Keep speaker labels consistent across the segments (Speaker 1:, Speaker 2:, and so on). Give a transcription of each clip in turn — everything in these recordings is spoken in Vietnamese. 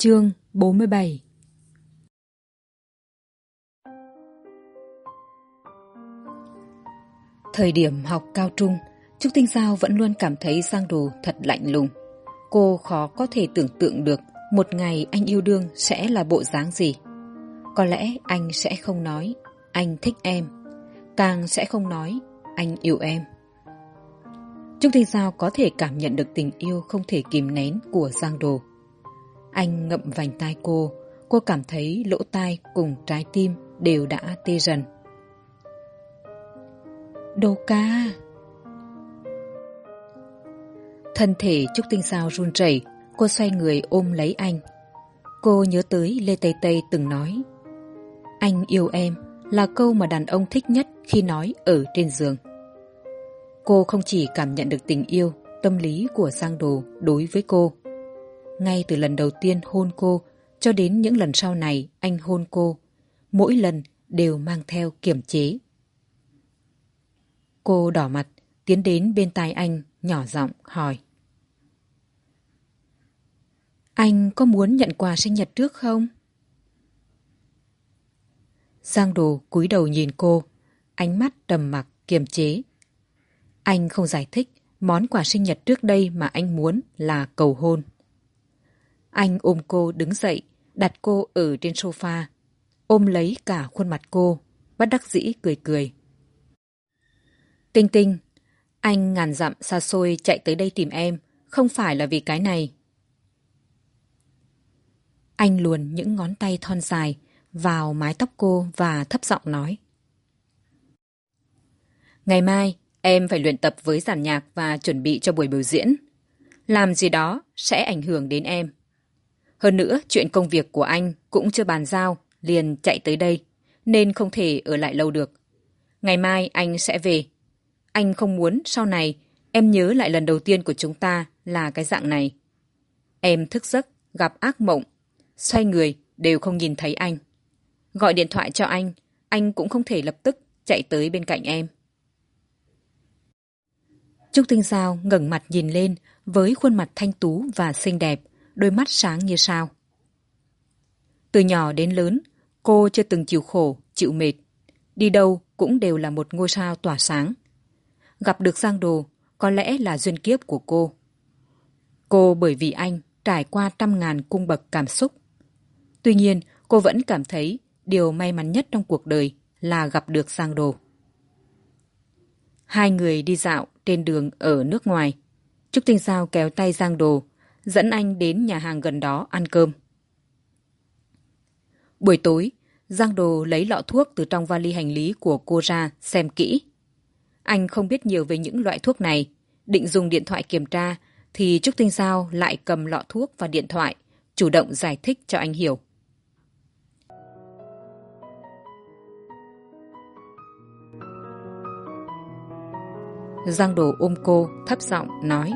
Speaker 1: Chương bốn mươi bảy Thời điểm học cao trung, Trúc Tinh Giao vẫn luôn cảm thấy Giang Đồ thật lạnh lùng. Cô khó có thể tưởng tượng được một ngày anh yêu đương sẽ là bộ dáng gì. Có lẽ anh sẽ không nói anh thích em, càng sẽ không nói anh yêu em. Trúc Tinh Giao có thể cảm nhận được tình yêu không thể kìm nén của Giang Đồ. Anh ngậm vành tai cô, cô cảm thấy lỗ tai cùng trái tim đều đã tê dần. Đô ca! Thân thể Trúc Tinh Sao run rẩy, cô xoay người ôm lấy anh. Cô nhớ tới Lê Tây Tây từng nói Anh yêu em là câu mà đàn ông thích nhất khi nói ở trên giường. Cô không chỉ cảm nhận được tình yêu, tâm lý của Giang Đồ đối với cô. Ngay từ lần đầu tiên hôn cô cho đến những lần sau này anh hôn cô, mỗi lần đều mang theo kiểm chế. Cô đỏ mặt, tiến đến bên tai anh, nhỏ giọng hỏi. Anh có muốn nhận quà sinh nhật trước không? Giang đồ cúi đầu nhìn cô, ánh mắt trầm mặc, kiềm chế. Anh không giải thích món quà sinh nhật trước đây mà anh muốn là cầu hôn. Anh ôm cô đứng dậy, đặt cô ở trên sofa, ôm lấy cả khuôn mặt cô, bất đắc dĩ cười cười. Tinh tinh, anh ngàn dặm xa xôi chạy tới đây tìm em, không phải là vì cái này. Anh luồn những ngón tay thon dài vào mái tóc cô và thấp giọng nói. Ngày mai, em phải luyện tập với giàn nhạc và chuẩn bị cho buổi biểu diễn. Làm gì đó sẽ ảnh hưởng đến em. Hơn nữa, chuyện công việc của anh cũng chưa bàn giao, liền chạy tới đây, nên không thể ở lại lâu được. Ngày mai anh sẽ về. Anh không muốn sau này em nhớ lại lần đầu tiên của chúng ta là cái dạng này. Em thức giấc, gặp ác mộng, xoay người đều không nhìn thấy anh. Gọi điện thoại cho anh, anh cũng không thể lập tức chạy tới bên cạnh em. Trúc Tinh Giao ngẩng mặt nhìn lên với khuôn mặt thanh tú và xinh đẹp, đôi mắt sáng như sao. Từ nhỏ đến lớn, cô chưa từng chịu khổ, chịu mệt. Đi đâu cũng đều là một ngôi sao tỏa sáng. Gặp được Giang Đồ có lẽ là duyên kiếp của cô. Cô bởi vì anh trải qua trăm ngàn cung bậc cảm xúc. Tuy nhiên, cô vẫn cảm thấy điều may mắn nhất trong cuộc đời là gặp được Giang Đồ. Hai người đi dạo trên đường ở nước ngoài. Trúc Tinh Giao kéo tay Giang Đồ, dẫn anh đến nhà hàng gần đó ăn cơm. Buổi tối, Giang Đồ lấy lọ thuốc từ trong vali hành lý của cô ra xem kỹ. Anh không biết nhiều về những loại thuốc này. Định dùng điện thoại kiểm tra, thì Trúc Tinh sao lại cầm lọ thuốc và điện thoại, chủ động giải thích cho anh hiểu. Giang Đồ ôm cô, thấp giọng nói.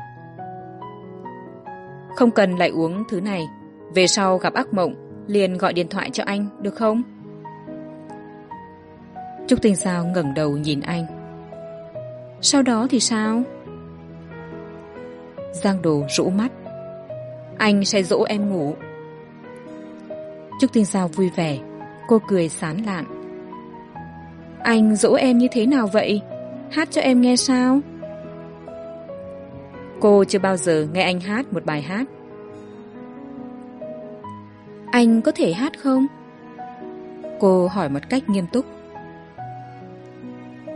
Speaker 1: Không cần lại uống thứ này. Về sau gặp ác mộng, liền gọi điện thoại cho anh, được không? Trúc Tinh Giao ngẩng đầu nhìn anh. Sau đó thì sao? Giang Đồ rũ mắt. Anh sẽ dỗ em ngủ. Trúc Tinh Giao vui vẻ, cô cười sán lạn. Anh dỗ em như thế nào vậy? hát cho em nghe sao cô chưa bao giờ nghe anh hát một bài hát. Anh có thể hát không? Cô hỏi một cách nghiêm túc.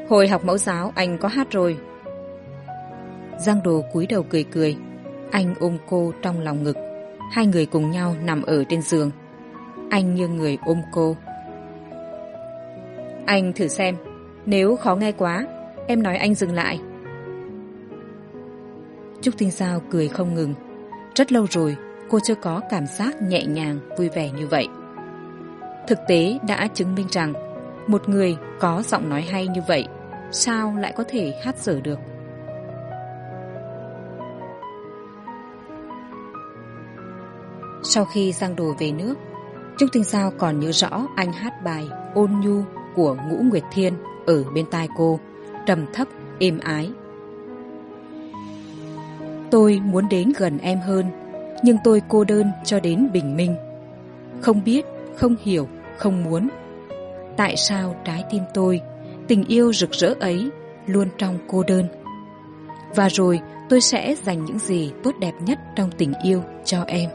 Speaker 1: Hồi học mẫu giáo anh có hát rồi. Giang đồ cúi đầu cười cười. Anh ôm cô trong lòng ngực. Hai người cùng nhau nằm ở trên giường. Anh như người ôm cô. Anh thử xem. Nếu khó nghe quá em nói anh dừng lại trúc tinh Giao cười không ngừng. Rất lâu rồi, cô chưa có cảm giác nhẹ nhàng, vui vẻ như vậy. Thực tế đã chứng minh rằng, một người có giọng nói hay như vậy, sao lại có thể hát dở được? Sau khi giang đồ về nước, trúc tinh Giao còn nhớ rõ anh hát bài ôn nhu của ngũ nguyệt thiên ở bên tai cô, trầm thấp, êm ái tôi muốn đến gần em hơn, nhưng tôi cô đơn cho đến bình minh. Không biết, không hiểu, không muốn. Tại sao trái tim tôi, tình yêu rực rỡ ấy, luôn trong cô đơn? Và rồi tôi sẽ dành những gì tốt đẹp nhất trong tình yêu cho em.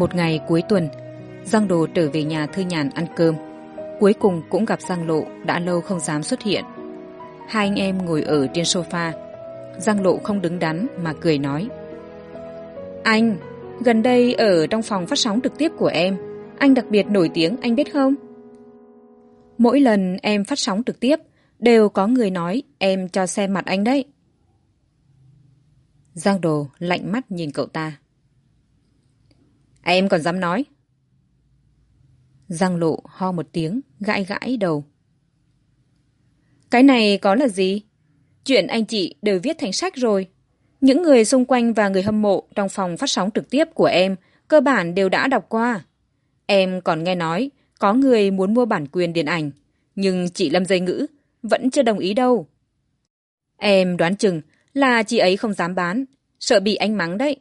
Speaker 1: Một ngày cuối tuần, giang đồ trở về nhà thư nhàn ăn cơm. Cuối cùng cũng gặp giang lộ đã lâu không dám xuất hiện. Hai anh em ngồi ở trên sofa. Giang lộ không đứng đắn mà cười nói, anh, gần đây ở trong phòng phát sóng trực tiếp của em, anh đặc biệt nổi tiếng, anh biết không? Mỗi lần em phát sóng trực tiếp, đều có người nói em cho xem mặt anh đấy. Giang đồ lạnh mắt nhìn cậu ta. À, em còn dám nói. Giang lộ ho một tiếng, gãi gãi đầu. Cái này có là gì? Chuyện anh chị đều viết thành sách rồi. Những người xung quanh và người hâm mộ trong phòng phát sóng trực tiếp của em cơ bản đều đã đọc qua. Em còn nghe nói có người muốn mua bản quyền điện ảnh, nhưng chị lâm dây ngữ vẫn chưa đồng ý đâu. Em đoán chừng là chị ấy không dám bán, sợ bị anh mắng đấy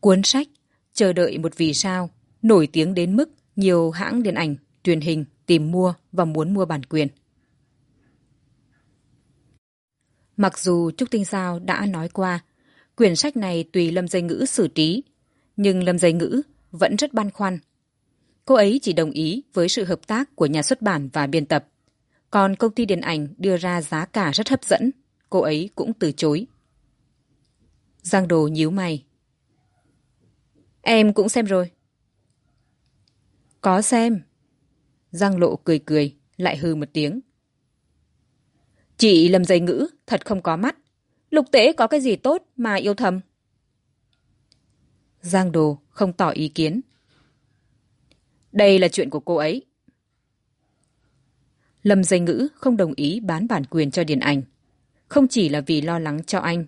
Speaker 1: cuốn sách, chờ đợi một vì sao, nổi tiếng đến mức nhiều hãng điện ảnh, truyền hình tìm mua và muốn mua bản quyền. Mặc dù trúc tinh sao đã nói qua, quyển sách này tùy lâm dây ngữ xử trí, nhưng lâm dây ngữ vẫn rất băn khoăn. Cô ấy chỉ đồng ý với sự hợp tác của nhà xuất bản và biên tập. Còn công ty điện ảnh đưa ra giá cả rất hấp dẫn, cô ấy cũng từ chối. Giang đồ nhíu mày em cũng xem rồi. Có xem. Giang lộ cười cười, lại hư một tiếng. Chị lầm dây ngữ, thật không có mắt. Lục tế có cái gì tốt mà yêu thầm? Giang đồ không tỏ ý kiến. Đây là chuyện của cô ấy. Lâm dây ngữ không đồng ý bán bản quyền cho điện ảnh không chỉ là vì lo lắng cho anh,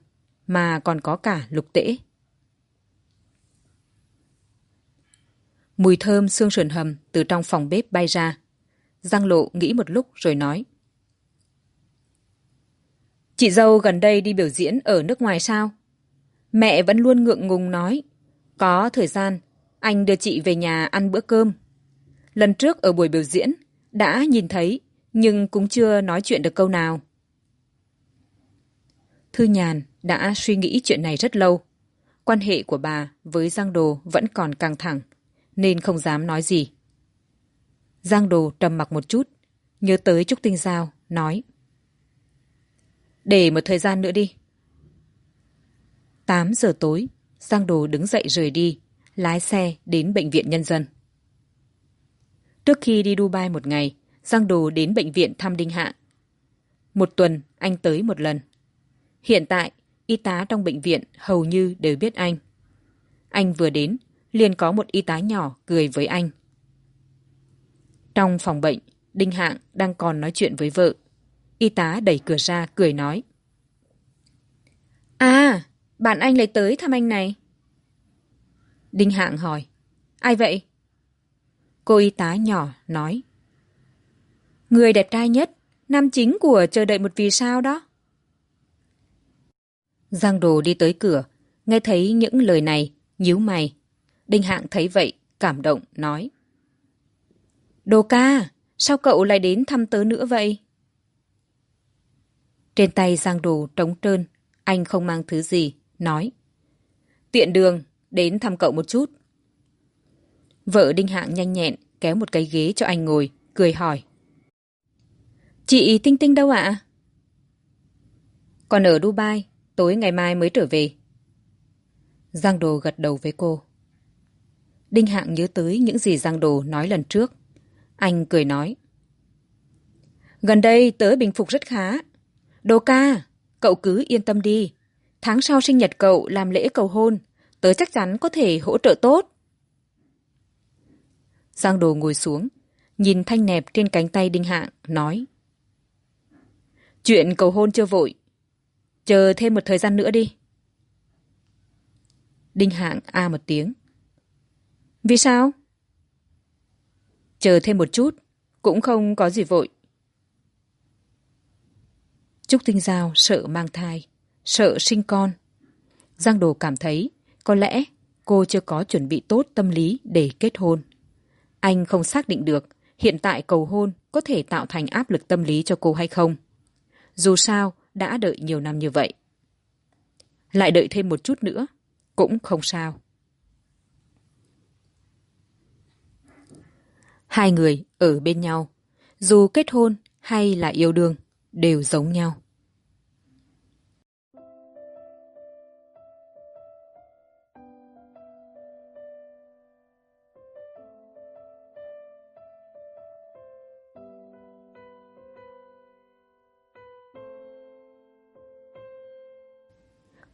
Speaker 1: mà còn có cả lục tễ. Mùi thơm xương sườn hầm từ trong phòng bếp bay ra. Giang lộ nghĩ một lúc rồi nói. Chị dâu gần đây đi biểu diễn ở nước ngoài sao? Mẹ vẫn luôn ngượng ngùng nói. Có thời gian, anh đưa chị về nhà ăn bữa cơm. Lần trước ở buổi biểu diễn, đã nhìn thấy, nhưng cũng chưa nói chuyện được câu nào. Thư nhàn đã suy nghĩ chuyện này rất lâu. Quan hệ của bà với giang đồ vẫn còn căng thẳng nên không dám nói gì. Giang đồ trầm mặc một chút, nhớ tới trúc tinh giao, nói, để một thời gian nữa đi. Tám giờ tối, giang đồ đứng dậy rời đi, lái xe đến bệnh viện nhân dân. Trước khi đi dubai một ngày, giang đồ đến bệnh viện thăm đinh hạ. Một tuần anh tới một lần. Hiện tại, y tá trong bệnh viện hầu như đều biết anh. Anh vừa đến liền có một y tá nhỏ cười với anh. Trong phòng bệnh đinh hạng đang còn nói chuyện với vợ. Y tá đẩy cửa ra cười nói. À bạn anh lại tới thăm anh này. Đinh hạng hỏi. Ai vậy? Cô y tá nhỏ nói. Người đẹp trai nhất nam chính của chờ đợi một vì sao đó. Giang đồ đi tới cửa nghe thấy những lời này nhíu mày đinh hạng thấy vậy, cảm động, nói. Đồ ca, sao cậu lại đến thăm tớ nữa vậy? Trên tay giang đồ trống trơn, anh không mang thứ gì, nói. Tiện đường, đến thăm cậu một chút. Vợ đinh hạng nhanh nhẹn, kéo một cái ghế cho anh ngồi, cười hỏi. Chị tinh tinh đâu ạ? Còn ở dubai, tối ngày mai mới trở về. Giang đồ gật đầu với cô đinh hạng nhớ tới những gì giang đồ nói lần trước. Anh cười nói, gần đây tớ bình phục rất khá. Đồ ca, cậu cứ yên tâm đi. Tháng sau sinh nhật cậu làm lễ cầu hôn, tớ chắc chắn có thể hỗ trợ tốt. Giang đồ ngồi xuống, nhìn thanh nẹp trên cánh tay đinh hạng, nói, chuyện cầu hôn chưa vội. Chờ thêm một thời gian nữa đi. Đinh hạng a một tiếng vì sao? Chờ thêm một chút cũng không có gì vội. Trúc tinh giao sợ mang thai sợ sinh con. Giang đồ cảm thấy có lẽ cô chưa có chuẩn bị tốt tâm lý để kết hôn. Anh không xác định được hiện tại cầu hôn có thể tạo thành áp lực tâm lý cho cô hay không. Dù sao đã đợi nhiều năm như vậy. Lại đợi thêm một chút nữa cũng không sao hai người ở bên nhau. Dù kết hôn hay là yêu đương, đều giống nhau.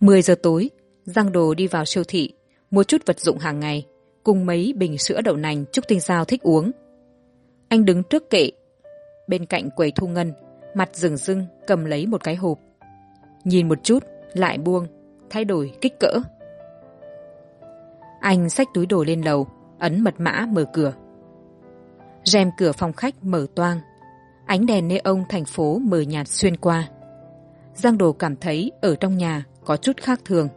Speaker 1: Mười giờ tối, giang đồ đi vào siêu thị, mua chút vật dụng hàng ngày, cùng mấy bình sữa đậu nành trúc tinh giao thích uống anh đứng trước kệ. Bên cạnh quầy thu ngân, mặt rừng rưng, cầm lấy một cái hộp. Nhìn một chút, lại buông, thay đổi, kích cỡ. Anh xách túi đồ lên lầu, ấn mật mã, mở cửa. Rèm cửa phòng khách mở toang. Ánh đèn nê ông thành phố mờ nhạt xuyên qua. Giang đồ cảm thấy ở trong nhà có chút khác thường.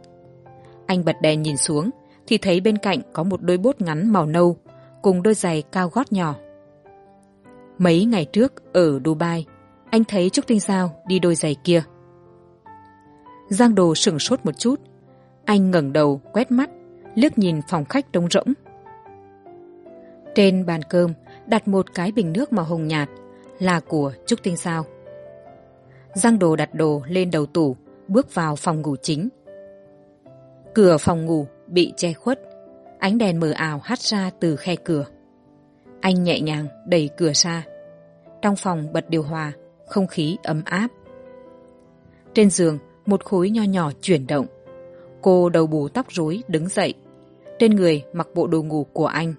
Speaker 1: Anh bật đèn nhìn xuống, thì thấy bên cạnh có một đôi bốt ngắn màu nâu, cùng đôi giày cao gót nhỏ mấy ngày trước ở dubai, anh thấy trúc tinh giao đi đôi giày kia. Giang đồ sửng sốt một chút. Anh ngẩng đầu, quét mắt, liếc nhìn phòng khách trống rỗng. Trên bàn cơm, đặt một cái bình nước màu hồng nhạt, là của trúc tinh sao giang đồ đặt đồ lên đầu tủ, bước vào phòng ngủ chính. Cửa phòng ngủ bị che khuất, ánh đèn mờ ảo hắt ra từ khe cửa. Anh nhẹ nhàng đẩy cửa ra trong phòng bật điều hòa, không khí ấm áp. Trên giường, một khối nho nhỏ chuyển động. Cô đầu bù tóc rối đứng dậy. Trên người mặc bộ đồ ngủ của anh.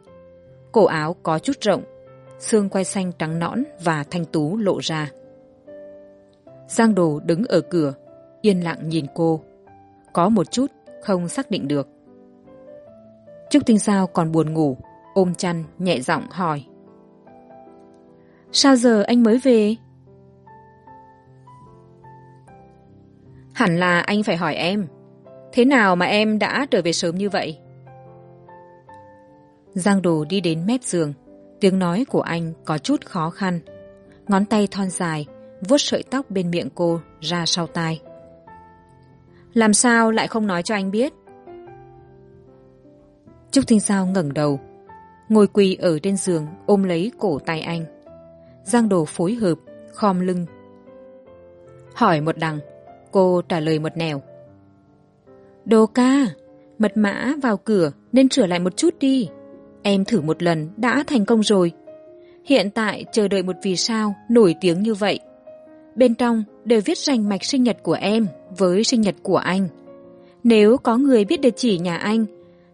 Speaker 1: Cổ áo có chút rộng, xương quai xanh trắng nõn và thanh tú lộ ra. Giang đồ đứng ở cửa, yên lặng nhìn cô. Có một chút không xác định được. Trúc tinh sao còn buồn ngủ, ôm chăn nhẹ giọng hỏi sao giờ anh mới về? Hẳn là anh phải hỏi em. Thế nào mà em đã trở về sớm như vậy? Giang đồ đi đến mép giường. Tiếng nói của anh có chút khó khăn. Ngón tay thon dài vuốt sợi tóc bên miệng cô ra sau tai. Làm sao lại không nói cho anh biết? Trúc tinh sao ngẩng đầu ngồi quỳ ở trên giường ôm lấy cổ tay anh giang đồ phối hợp, khom lưng. Hỏi một đằng, cô trả lời một nẻo. Đồ ca, mật mã vào cửa nên sửa lại một chút đi. Em thử một lần, đã thành công rồi. Hiện tại chờ đợi một vì sao nổi tiếng như vậy. Bên trong đều viết rành mạch sinh nhật của em với sinh nhật của anh. Nếu có người biết địa chỉ nhà anh,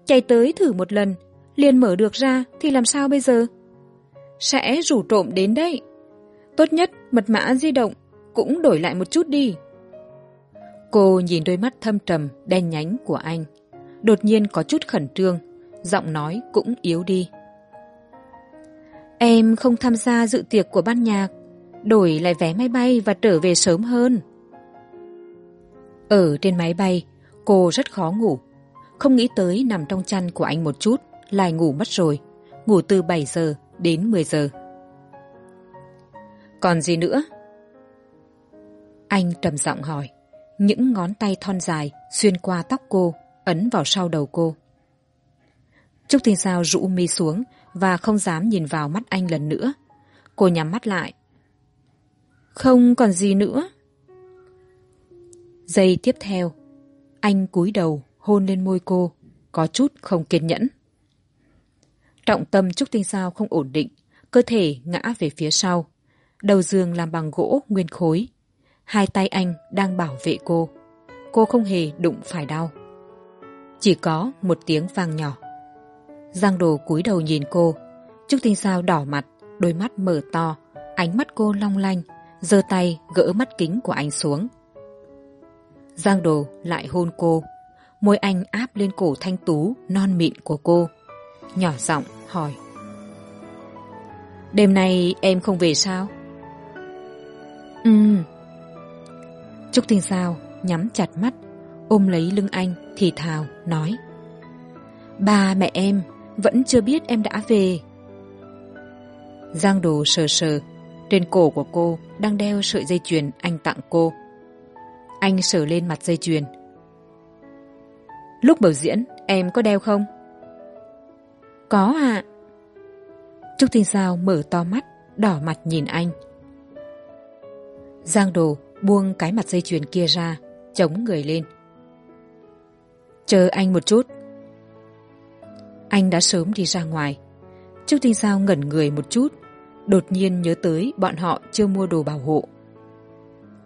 Speaker 1: chạy tới thử một lần, liền mở được ra thì làm sao bây giờ? Sẽ rủ trộm đến đấy. Tốt nhất mật mã di động cũng đổi lại một chút đi. Cô nhìn đôi mắt thâm trầm, đen nhánh của anh. Đột nhiên có chút khẩn trương, giọng nói cũng yếu đi. Em không tham gia dự tiệc của ban nhạc, đổi lại vé máy bay và trở về sớm hơn. Ở trên máy bay, cô rất khó ngủ. Không nghĩ tới nằm trong chăn của anh một chút, lại ngủ mất rồi. Ngủ từ bảy giờ đến mười giờ. Còn gì nữa? Anh trầm giọng hỏi, những ngón tay thon dài xuyên qua tóc cô, ấn vào sau đầu cô. Trúc tinh sao rũ mi xuống và không dám nhìn vào mắt anh lần nữa. Cô nhắm mắt lại. Không còn gì nữa. Giây tiếp theo, anh cúi đầu hôn lên môi cô, có chút không kiên nhẫn trọng tâm trúc tinh sao không ổn định, cơ thể ngã về phía sau. Đầu giường làm bằng gỗ nguyên khối. Hai tay anh đang bảo vệ cô. Cô không hề đụng phải đau. Chỉ có một tiếng vang nhỏ. Giang đồ cúi đầu nhìn cô. Trúc tinh sao đỏ mặt, đôi mắt mở to, ánh mắt cô long lanh, giơ tay gỡ mắt kính của anh xuống. Giang đồ lại hôn cô. Môi anh áp lên cổ thanh tú, non mịn của cô. Nhỏ giọng hỏi. Đêm nay em không về sao? Ừ. Trúc tinh sao nhắm chặt mắt ôm lấy lưng anh thì thào nói. Ba mẹ em vẫn chưa biết em đã về. Giang đồ sờ sờ trên cổ của cô đang đeo sợi dây chuyền anh tặng cô. Anh sờ lên mặt dây chuyền. Lúc biểu diễn em có đeo không có ạ. À. trúc tinh sao mở to mắt, đỏ mặt nhìn anh. Giang đồ buông cái mặt dây chuyền kia ra, chống người lên. Chờ anh một chút. Anh đã sớm đi ra ngoài. Trúc tinh sao ngẩn người một chút, đột nhiên nhớ tới bọn họ chưa mua đồ bảo hộ.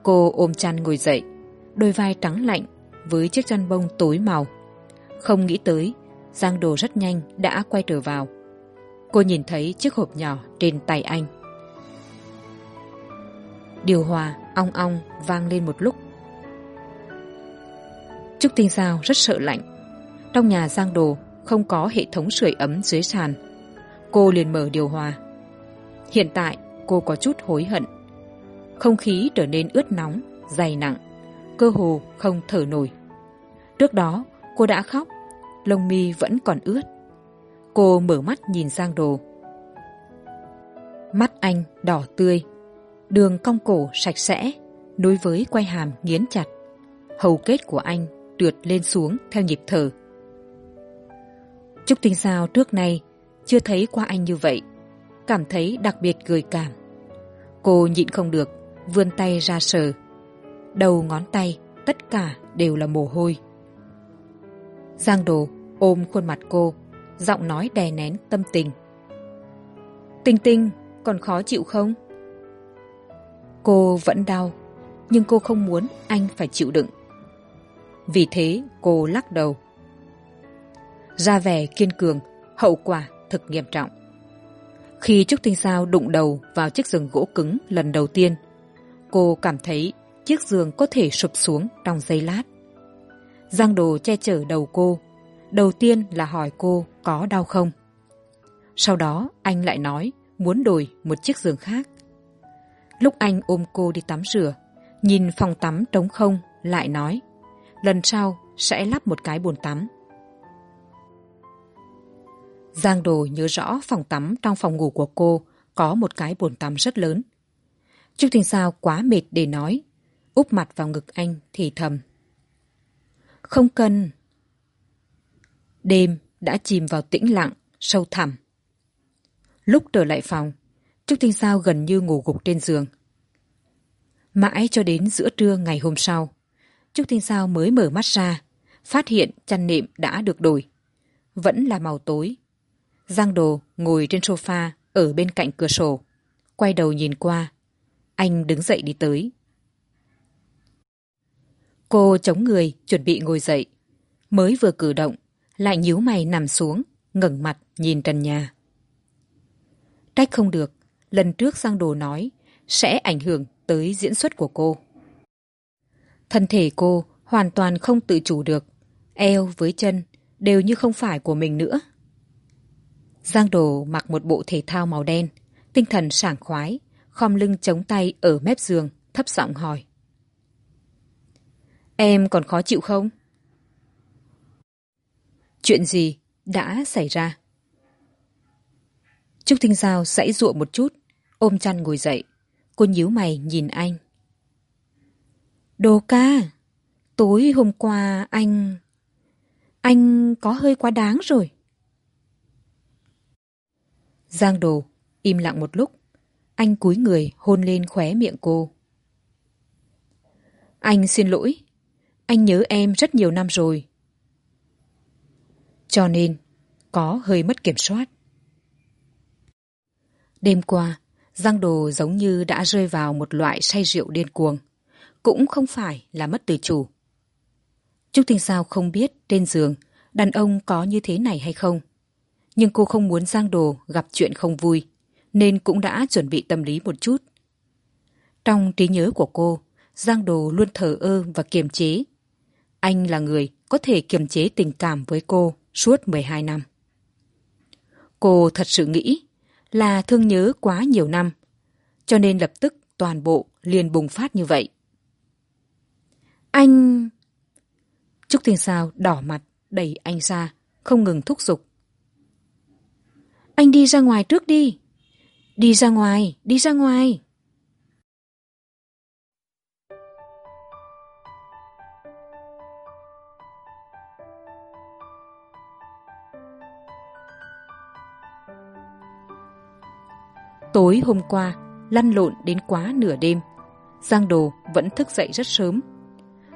Speaker 1: Cô ôm chăn ngồi dậy, đôi vai trắng lạnh với chiếc chăn bông tối màu. Không nghĩ tới giang đồ rất nhanh đã quay trở vào. Cô nhìn thấy chiếc hộp nhỏ trên tay anh. Điều hòa ong ong vang lên một lúc. Trúc tinh sao rất sợ lạnh. Trong nhà giang đồ không có hệ thống sưởi ấm dưới sàn. Cô liền mở điều hòa. Hiện tại, cô có chút hối hận. Không khí trở nên ướt nóng, dày nặng. Cơ hồ không thở nổi. Trước đó, cô đã khóc lông mi vẫn còn ướt. Cô mở mắt nhìn sang đồ. Mắt anh đỏ tươi, đường cong cổ sạch sẽ, nối với quay hàm nghiến chặt. Hầu kết của anh trượt lên xuống theo nhịp thở. Trúc tinh sao trước nay chưa thấy qua anh như vậy, cảm thấy đặc biệt gợi cảm. Cô nhịn không được, vươn tay ra sờ. Đầu ngón tay tất cả đều là mồ hôi giang đồ ôm khuôn mặt cô, giọng nói đè nén tâm tình. Tinh tinh, còn khó chịu không? Cô vẫn đau, nhưng cô không muốn anh phải chịu đựng. Vì thế cô lắc đầu. Ra vẻ kiên cường, hậu quả thực nghiêm trọng. Khi trúc tinh sao đụng đầu vào chiếc giường gỗ cứng lần đầu tiên, cô cảm thấy chiếc giường có thể sụp xuống trong giây lát giang đồ che chở đầu cô. Đầu tiên là hỏi cô có đau không? Sau đó, anh lại nói, muốn đổi một chiếc giường khác. Lúc anh ôm cô đi tắm rửa, nhìn phòng tắm trống không, lại nói, lần sau sẽ lắp một cái bồn tắm. Giang đồ nhớ rõ phòng tắm trong phòng ngủ của cô có một cái bồn tắm rất lớn. Trúc thanh sao quá mệt để nói, úp mặt vào ngực anh thì thầm không cần. Đêm đã chìm vào tĩnh lặng, sâu thẳm. Lúc trở lại phòng, trúc tinh sao gần như ngủ gục trên giường. Mãi cho đến giữa trưa ngày hôm sau, trúc tinh sao mới mở mắt ra, phát hiện chăn nệm đã được đổi. Vẫn là màu tối. Giang đồ ngồi trên sofa ở bên cạnh cửa sổ. Quay đầu nhìn qua, anh đứng dậy đi tới cô chống người, chuẩn bị ngồi dậy. Mới vừa cử động, lại nhíu mày nằm xuống, ngẩng mặt nhìn trần nhà. Trách không được, lần trước giang đồ nói, sẽ ảnh hưởng tới diễn xuất của cô. Thân thể cô hoàn toàn không tự chủ được, eo với chân đều như không phải của mình nữa. Giang đồ mặc một bộ thể thao màu đen, tinh thần sảng khoái, khom lưng chống tay ở mép giường, thấp giọng hỏi em còn khó chịu không? Chuyện gì đã xảy ra? Trúc thinh giao dãy giụa một chút, ôm chăn ngồi dậy. Cô nhíu mày nhìn anh. Đồ ca, tối hôm qua anh anh có hơi quá đáng rồi. Giang đồ im lặng một lúc. Anh cúi người hôn lên khóe miệng cô. Anh xin lỗi anh nhớ em rất nhiều năm rồi. Cho nên, có hơi mất kiểm soát. Đêm qua giang đồ giống như đã rơi vào một loại say rượu điên cuồng. Cũng không phải là mất tự chủ. Trúc tinh sao không biết trên giường đàn ông có như thế này hay không. Nhưng cô không muốn giang đồ gặp chuyện không vui, nên cũng đã chuẩn bị tâm lý một chút. Trong trí nhớ của cô giang đồ luôn thờ ơ và kiềm chế anh là người có thể kiềm chế tình cảm với cô suốt m hai năm. Cô thật sự nghĩ là thương nhớ quá nhiều năm, cho nên lập tức toàn bộ liền bùng phát như vậy. Anh trúc thiên sao đỏ mặt, đẩy anh ra, không ngừng thúc giục. Anh đi ra ngoài trước đi. Đi ra ngoài, đi ra ngoài. Tối hôm qua, lăn lộn đến quá nửa đêm. Giang đồ vẫn thức dậy rất sớm.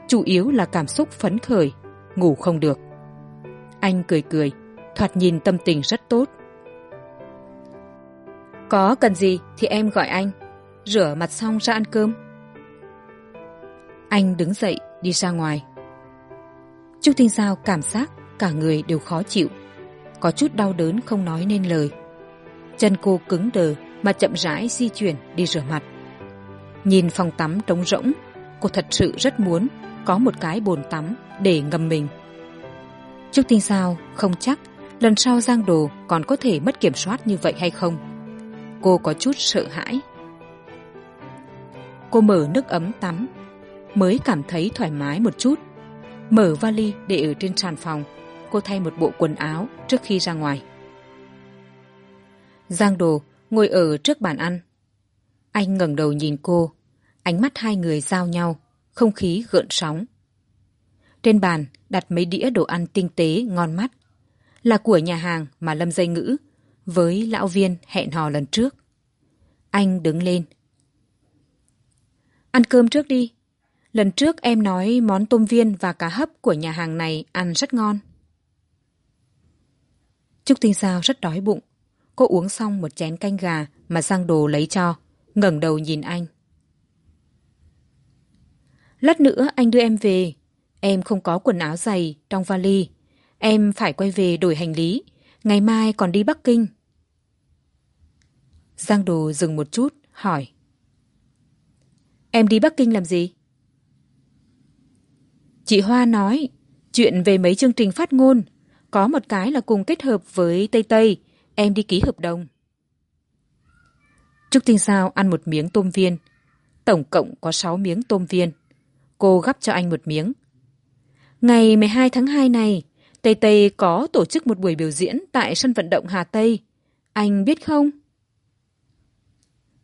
Speaker 1: Chủ yếu là cảm xúc phấn khởi, ngủ không được. Anh cười cười, thoạt nhìn tâm tình rất tốt. Có cần gì thì em gọi anh, rửa mặt xong ra ăn cơm. Anh đứng dậy, đi ra ngoài. Trúc tinh giao cảm giác cả người đều khó chịu, có chút đau đớn không nói nên lời. Chân cô cứng đờ mà chậm rãi di chuyển đi rửa mặt. Nhìn phòng tắm trống rỗng, cô thật sự rất muốn có một cái bồn tắm để ngâm mình. Trúc tinh sao, không chắc lần sau giang đồ còn có thể mất kiểm soát như vậy hay không. Cô có chút sợ hãi. Cô mở nước ấm tắm, mới cảm thấy thoải mái một chút. Mở vali để ở trên sàn phòng, cô thay một bộ quần áo trước khi ra ngoài. Giang đồ ngồi ở trước bàn ăn. Anh ngẩng đầu nhìn cô. Ánh mắt hai người giao nhau, không khí gợn sóng. Trên bàn đặt mấy đĩa đồ ăn tinh tế, ngon mắt. Là của nhà hàng mà lâm dây ngữ, với lão viên hẹn hò lần trước. Anh đứng lên. Ăn cơm trước đi. Lần trước em nói món tôm viên và cá hấp của nhà hàng này ăn rất ngon. Trúc tinh sao rất đói bụng cô uống xong một chén canh gà mà giang đồ lấy cho, ngẩng đầu nhìn anh. Lát nữa anh đưa em về. Em không có quần áo dày trong vali. Em phải quay về đổi hành lý. Ngày mai còn đi bắc kinh. Giang đồ dừng một chút, hỏi. Em đi bắc kinh làm gì? Chị hoa nói, chuyện về mấy chương trình phát ngôn, có một cái là cùng kết hợp với tây tây em đi ký hợp đồng. Trúc tinh sao, ăn một miếng tôm viên. Tổng cộng có sáu miếng tôm viên. Cô gắp cho anh một miếng. Ngày m hai tháng hai này, tây tây có tổ chức một buổi biểu diễn tại sân vận động hà tây. Anh biết không?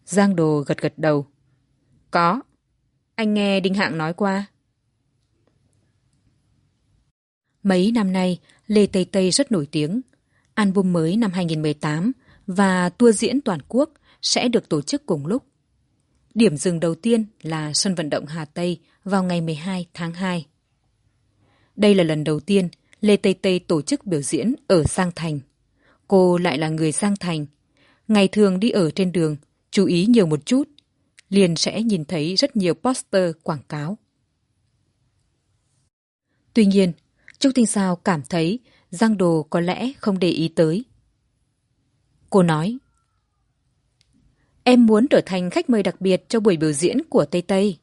Speaker 1: Giang đồ gật gật đầu. Có. Anh nghe đinh hạng nói qua. Mấy năm nay, lê tây tây rất nổi tiếng album mới năm 2018 và tour diễn toàn quốc sẽ được tổ chức cùng lúc. Điểm dừng đầu tiên là sân vận động Hà Tây vào ngày 12 tháng 2. Đây là lần đầu tiên Lê Tây Tây tổ chức biểu diễn ở Giang Thành. Cô lại là người Giang Thành. Ngày thường đi ở trên đường, chú ý nhiều một chút, liền sẽ nhìn thấy rất nhiều poster quảng cáo. Tuy nhiên, Trúc Tinh Sao cảm thấy Giang Đồ có lẽ không để ý tới. Cô nói, Em muốn trở thành khách mời đặc biệt cho buổi biểu diễn của Tây Tây.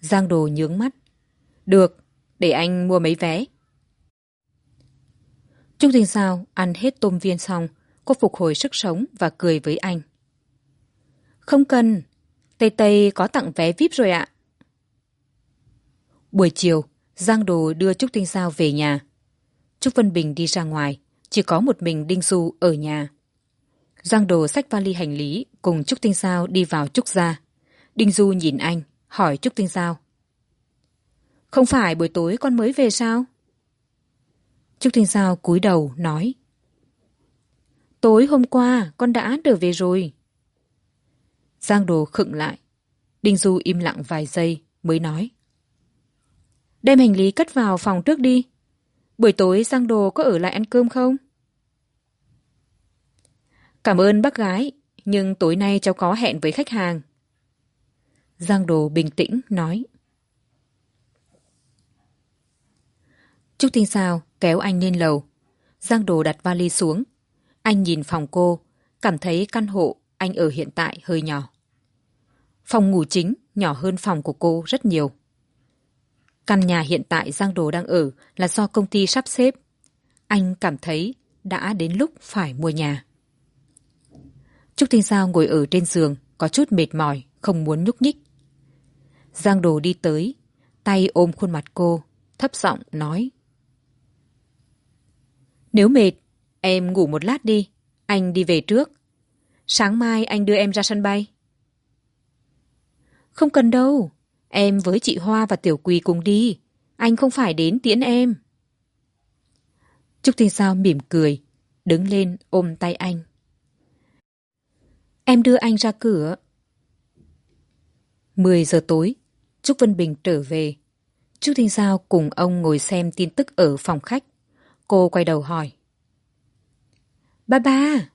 Speaker 1: Giang Đồ nhướng mắt. Được, để anh mua mấy vé. Trúc Tinh Sao ăn hết tôm viên xong, cô phục hồi sức sống và cười với anh. Không cần, Tây Tây có tặng vé VIP rồi ạ. Buổi chiều, Giang Đồ đưa Trúc Tinh Sao về nhà. Trúc Vân Bình đi ra ngoài, chỉ có một mình Đinh Du ở nhà. Giang Đồ xách vali hành lý cùng Trúc Tinh Sao đi vào Trúc gia. Đinh Du nhìn anh, hỏi Trúc Tinh Sao. Không phải buổi tối con mới về sao? Trúc Tinh Sao cúi đầu, nói. Tối hôm qua con đã trở về rồi. Giang Đồ khựng lại. Đinh Du im lặng vài giây mới nói đem hành lý cất vào phòng trước đi. Buổi tối giang đồ có ở lại ăn cơm không? Cảm ơn bác gái, nhưng tối nay cháu có hẹn với khách hàng. Giang đồ bình tĩnh nói. Trúc tinh sao kéo anh lên lầu. Giang đồ đặt vali xuống. Anh nhìn phòng cô, cảm thấy căn hộ anh ở hiện tại hơi nhỏ. Phòng ngủ chính, nhỏ hơn phòng của cô rất nhiều. Căn nhà hiện tại Giang Đồ đang ở là do công ty sắp xếp. Anh cảm thấy đã đến lúc phải mua nhà. Trúc Tinh Giao ngồi ở trên giường, có chút mệt mỏi, không muốn nhúc nhích. Giang Đồ đi tới, tay ôm khuôn mặt cô, thấp giọng nói. Nếu mệt, em ngủ một lát đi, anh đi về trước. Sáng mai anh đưa em ra sân bay. Không cần đâu, em với chị Hoa và Tiểu Quỳ cùng đi. Anh không phải đến tiễn em. Trúc Tinh Sao mỉm cười, đứng lên ôm tay anh. Em đưa anh ra cửa. Mười giờ tối, Trúc Vân Bình trở về. Trúc Tinh Sao cùng ông ngồi xem tin tức ở phòng khách. Cô quay đầu hỏi. Ba ba,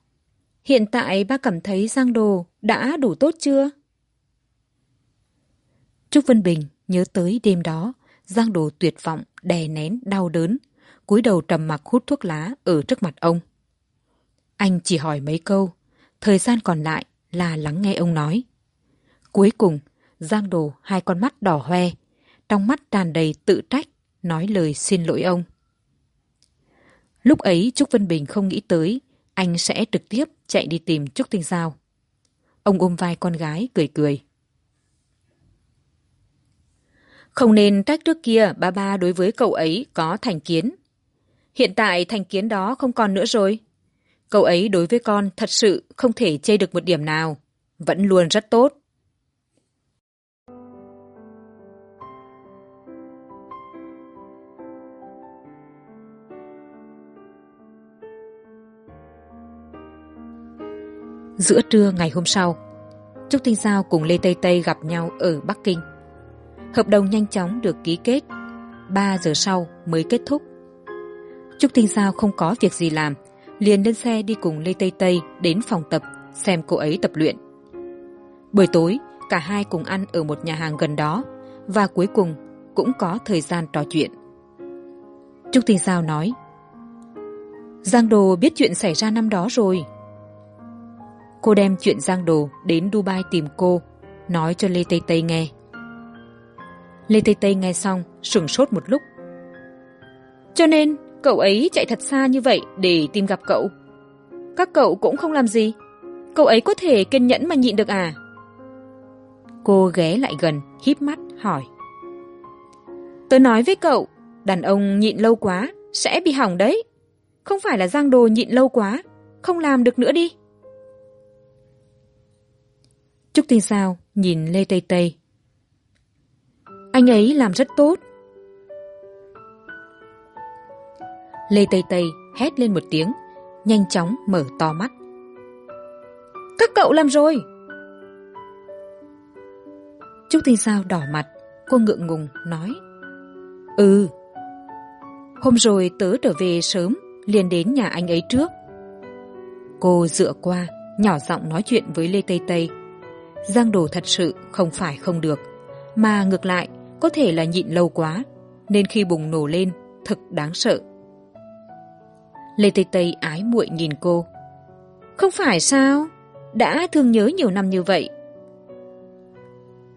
Speaker 1: hiện tại ba cảm thấy Giang Đồ đã đủ tốt chưa? Trúc Vân Bình nhớ tới đêm đó, Giang Đồ tuyệt vọng, đè nén, đau đớn, cúi đầu trầm mặc hút thuốc lá ở trước mặt ông. Anh chỉ hỏi mấy câu, thời gian còn lại là lắng nghe ông nói. Cuối cùng, Giang Đồ hai con mắt đỏ hoe, trong mắt tràn đầy tự trách, nói lời xin lỗi ông. Lúc ấy Trúc Vân Bình không nghĩ tới anh sẽ trực tiếp chạy đi tìm Trúc Tinh Giao. Ông ôm vai con gái cười cười. Không nên trách trước kia ba ba đối với cậu ấy có thành kiến. Hiện tại thành kiến đó không còn nữa rồi. Cậu ấy đối với con thật sự không thể chê được một điểm nào. Vẫn luôn rất tốt. Giữa trưa ngày hôm sau, Trúc Tinh Giao cùng Lê Tây Tây gặp nhau ở Bắc Kinh. Hợp đồng nhanh chóng được ký kết, ba giờ sau mới kết thúc. Trúc Tinh Giao không có việc gì làm, liền lên xe đi cùng Lê Tây Tây đến phòng tập xem cô ấy tập luyện. Buổi tối, cả hai cùng ăn ở một nhà hàng gần đó và cuối cùng cũng có thời gian trò chuyện. Trúc Tinh Giao nói Giang Đồ biết chuyện xảy ra năm đó rồi cô đem chuyện giang đồ đến dubai tìm cô nói cho lê tây tây nghe lê tây tây nghe xong, sửng sốt một lúc. Cho nên, cậu ấy chạy thật xa như vậy để tìm gặp cậu. Các cậu cũng không làm gì. Cậu ấy có thể kiên nhẫn mà nhịn được à? Cô ghé lại gần, híp mắt, hỏi. Tớ nói với cậu, đàn ông nhịn lâu quá sẽ bị hỏng đấy. Không phải là giang đồ nhịn lâu quá, không làm được nữa đi. Trúc Tinh Sao, nhìn Lê Tây Tây. Anh ấy làm rất tốt. Lê Tây Tây hét lên một tiếng, nhanh chóng mở to mắt. Các cậu làm rồi! Trúc Tinh Sao đỏ mặt, cô ngượng ngùng nói. Ừ. Hôm rồi tớ trở về sớm, liền đến nhà anh ấy trước. Cô dựa qua, nhỏ giọng nói chuyện với Lê Tây Tây giang đồ thật sự không phải không được mà ngược lại có thể là nhịn lâu quá, nên khi bùng nổ lên thực đáng sợ. Lê tây tây ái muội nhìn cô. Không phải sao? Đã thương nhớ nhiều năm như vậy.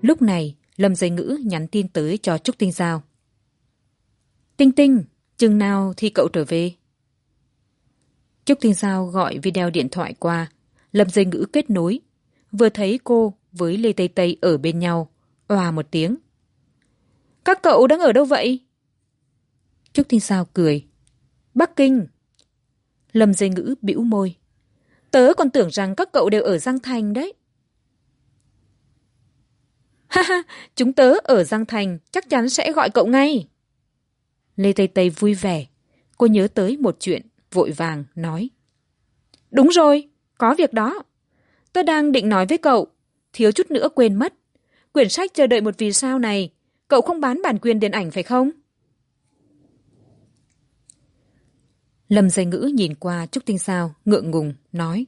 Speaker 1: Lúc này, lâm dây ngữ nhắn tin tới cho trúc tinh giao. Tinh tinh, chừng nào thì cậu trở về? Trúc tinh giao gọi video điện thoại qua. Lâm dây ngữ kết nối. Vừa thấy cô với lê tây tây ở bên nhau òa một tiếng các cậu đang ở đâu vậy? Trúc thiên sao cười. Bắc kinh. Lâm dây ngữ bĩu môi. Tớ còn tưởng rằng các cậu đều ở giang thành đấy. Ha ha chúng tớ ở giang thành chắc chắn sẽ gọi cậu ngay. Lê tây tây vui vẻ. Cô nhớ tới một chuyện vội vàng nói. Đúng rồi có việc đó. Tớ đang định nói với cậu, thiếu chút nữa quên mất. Quyển sách chờ đợi một vì sao này, cậu không bán bản quyền điện ảnh phải không? Lâm dây ngữ nhìn qua Trúc Tinh Sao, ngượng ngùng, nói.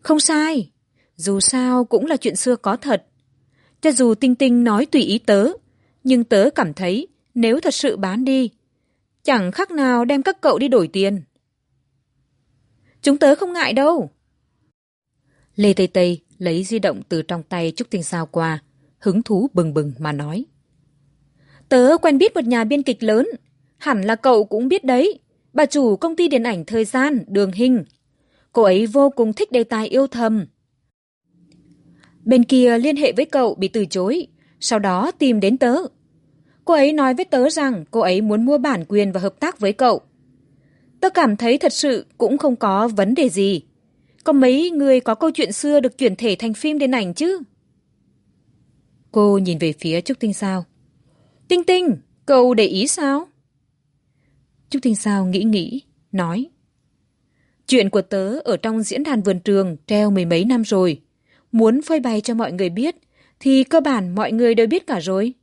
Speaker 1: Không sai, dù sao cũng là chuyện xưa có thật. Cho dù Tinh Tinh nói tùy ý tớ, nhưng tớ cảm thấy nếu thật sự bán đi, chẳng khác nào đem các cậu đi đổi tiền. Chúng tớ không ngại đâu. Lê Tây Tây lấy di động từ trong tay Trúc Tinh Sao qua, hứng thú bừng bừng mà nói. Tớ quen biết một nhà biên kịch lớn. Hẳn là cậu cũng biết đấy. Bà chủ công ty điện ảnh thời gian, đường hình. Cô ấy vô cùng thích đề tài yêu thầm. Bên kia liên hệ với cậu bị từ chối, sau đó tìm đến tớ. Cô ấy nói với tớ rằng cô ấy muốn mua bản quyền và hợp tác với cậu. Tớ cảm thấy thật sự cũng không có vấn đề gì. Có mấy người có câu chuyện xưa được chuyển thể thành phim điện ảnh chứ? Cô nhìn về phía Trúc Tinh Sao. Tinh Tinh, cậu để ý sao? Trúc Tinh Sao nghĩ nghĩ, nói. Chuyện của tớ ở trong diễn đàn vườn trường treo mười mấy năm rồi. Muốn phơi bày cho mọi người biết, thì cơ bản mọi người đều biết cả rồi.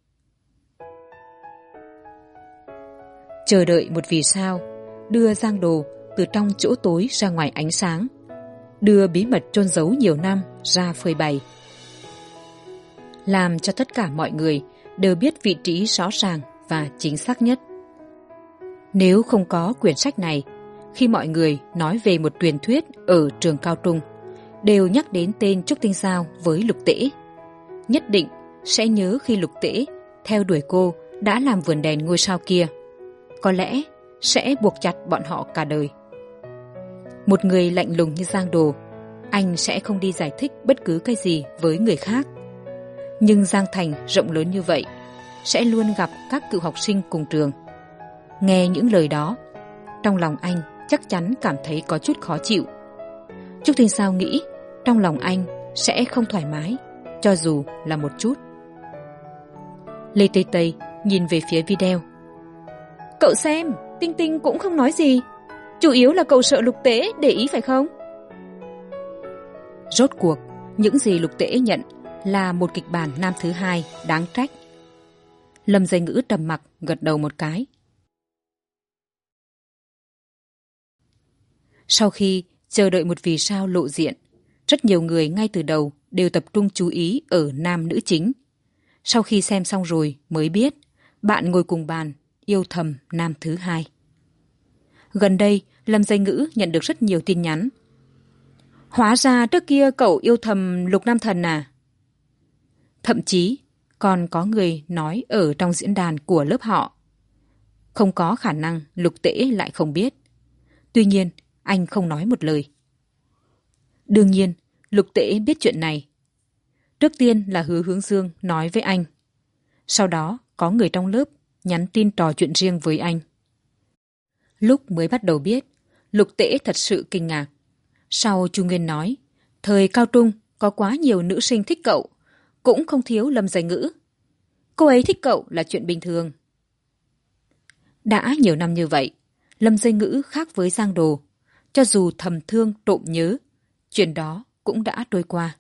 Speaker 1: Chờ đợi một vì sao, đưa Giang Đồ từ trong chỗ tối ra ngoài ánh sáng, đưa bí mật trôn giấu nhiều năm ra phơi bày. Làm cho tất cả mọi người đều biết vị trí rõ ràng và chính xác nhất. Nếu không có quyển sách này, khi mọi người nói về một truyền thuyết ở trường cao trung, đều nhắc đến tên Trúc Tinh Sao với Lục Tễ. Nhất định sẽ nhớ khi Lục Tễ theo đuổi cô đã làm vườn đèn ngôi sao kia. Có lẽ sẽ buộc chặt bọn họ cả đời. Một người lạnh lùng như Giang Đồ, anh sẽ không đi giải thích bất cứ cái gì với người khác. Nhưng Giang Thành rộng lớn như vậy, sẽ luôn gặp các cựu học sinh cùng trường. Nghe những lời đó, trong lòng anh chắc chắn cảm thấy có chút khó chịu. Trúc Tinh Sao nghĩ trong lòng anh sẽ không thoải mái, cho dù là một chút. Lê Tây Tây nhìn về phía video. Cậu xem, Tinh Tinh cũng không nói gì. Chủ yếu là cậu sợ lục tễ để ý phải không? Rốt cuộc, những gì lục tễ nhận là một kịch bản nam thứ hai đáng trách. Lâm dây ngữ trầm mặc gật đầu một cái. Sau khi chờ đợi một vì sao lộ diện, rất nhiều người ngay từ đầu đều tập trung chú ý ở nam nữ chính. Sau khi xem xong rồi mới biết, bạn ngồi cùng bàn, yêu thầm nam thứ hai. Gần đây, Lâm Dây Ngữ nhận được rất nhiều tin nhắn. Hóa ra trước kia cậu yêu thầm Lục Nam Thần à? Thậm chí, còn có người nói ở trong diễn đàn của lớp họ. Không có khả năng Lục Tễ lại không biết. Tuy nhiên, anh không nói một lời. Đương nhiên, Lục Tễ biết chuyện này. Trước tiên là hứa hướng dương nói với anh. Sau đó, có người trong lớp nhắn tin trò chuyện riêng với anh. Lúc mới bắt đầu biết, Lục Tễ thật sự kinh ngạc. Sau Chu Nguyên nói, thời cao trung có quá nhiều nữ sinh thích cậu, cũng không thiếu lâm giải ngữ. Cô ấy thích cậu là chuyện bình thường. Đã nhiều năm như vậy, Lâm Dây Ngữ khác với Giang Đồ. Cho dù thầm thương trộm nhớ, chuyện đó cũng đã trôi qua.